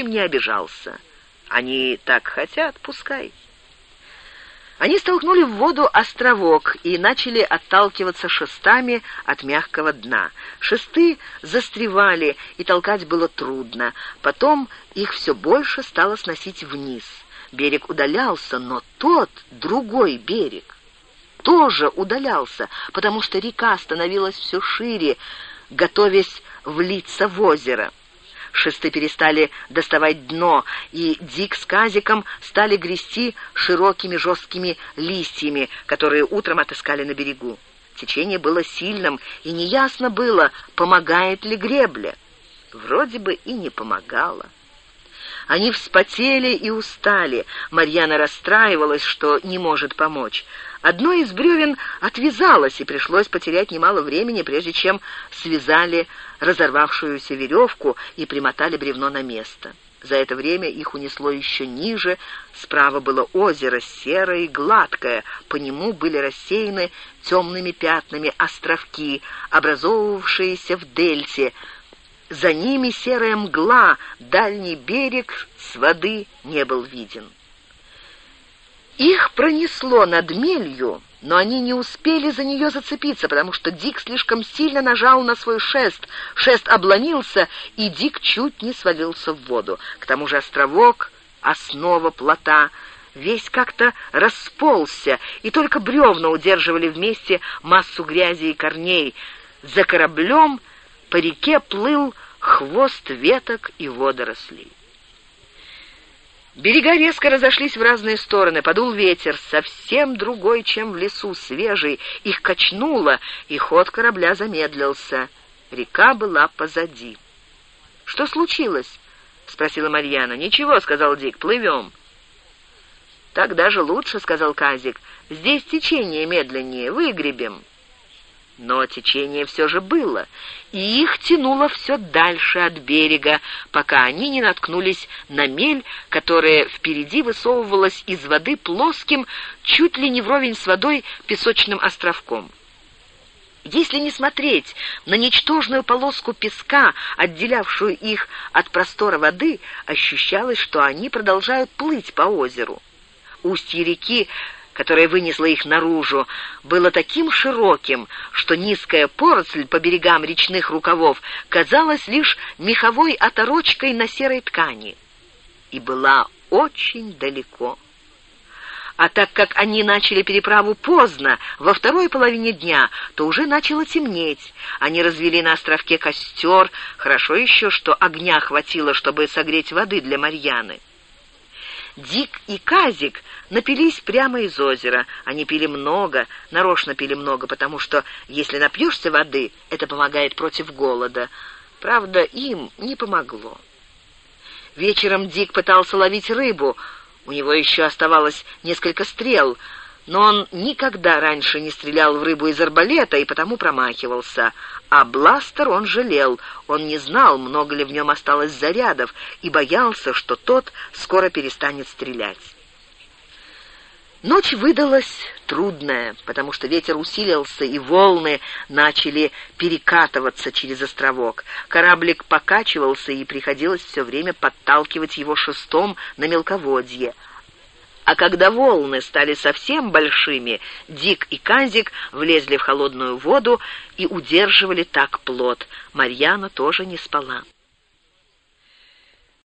впрочем, не обижался. Они так хотят, пускай. Они столкнули в воду островок и начали отталкиваться шестами от мягкого дна. Шесты застревали, и толкать было трудно. Потом их все больше стало сносить вниз. Берег удалялся, но тот, другой берег, тоже удалялся, потому что река становилась все шире, готовясь влиться в озеро. Шесты перестали доставать дно, и Дик с Казиком стали грести широкими жесткими листьями, которые утром отыскали на берегу. Течение было сильным, и неясно было, помогает ли гребля. Вроде бы и не помогало. Они вспотели и устали. Марьяна расстраивалась, что не может помочь. Одно из бревен отвязалось, и пришлось потерять немало времени, прежде чем связали разорвавшуюся веревку и примотали бревно на место. За это время их унесло еще ниже, справа было озеро, серое и гладкое, по нему были рассеяны темными пятнами островки, образовывавшиеся в дельте, за ними серая мгла, дальний берег с воды не был виден. Их пронесло над мелью, но они не успели за нее зацепиться, потому что Дик слишком сильно нажал на свой шест. Шест обломился, и Дик чуть не свалился в воду. К тому же островок, основа плота, весь как-то расползся, и только бревна удерживали вместе массу грязи и корней. За кораблем по реке плыл хвост веток и водорослей. Берега резко разошлись в разные стороны, подул ветер, совсем другой, чем в лесу, свежий. Их качнуло, и ход корабля замедлился. Река была позади. «Что случилось?» — спросила Марьяна. «Ничего», — сказал Дик, — «плывем». «Так даже лучше», — сказал Казик. «Здесь течение медленнее, выгребем». Но течение все же было, и их тянуло все дальше от берега, пока они не наткнулись на мель, которая впереди высовывалась из воды плоским, чуть ли не вровень с водой, песочным островком. Если не смотреть на ничтожную полоску песка, отделявшую их от простора воды, ощущалось, что они продолжают плыть по озеру. Устье реки которое вынесло их наружу, было таким широким, что низкая поросль по берегам речных рукавов казалась лишь меховой оторочкой на серой ткани и была очень далеко. А так как они начали переправу поздно, во второй половине дня, то уже начало темнеть. Они развели на островке костер, хорошо еще, что огня хватило, чтобы согреть воды для Марьяны. Дик и Казик напились прямо из озера. Они пили много, нарочно пили много, потому что, если напьешься воды, это помогает против голода. Правда, им не помогло. Вечером Дик пытался ловить рыбу. У него еще оставалось несколько стрел — но он никогда раньше не стрелял в рыбу из арбалета и потому промахивался. А бластер он жалел, он не знал, много ли в нем осталось зарядов, и боялся, что тот скоро перестанет стрелять. Ночь выдалась трудная, потому что ветер усилился, и волны начали перекатываться через островок. Кораблик покачивался, и приходилось все время подталкивать его шестом на мелководье — а когда волны стали совсем большими, Дик и Казик влезли в холодную воду и удерживали так плод. Марьяна тоже не спала.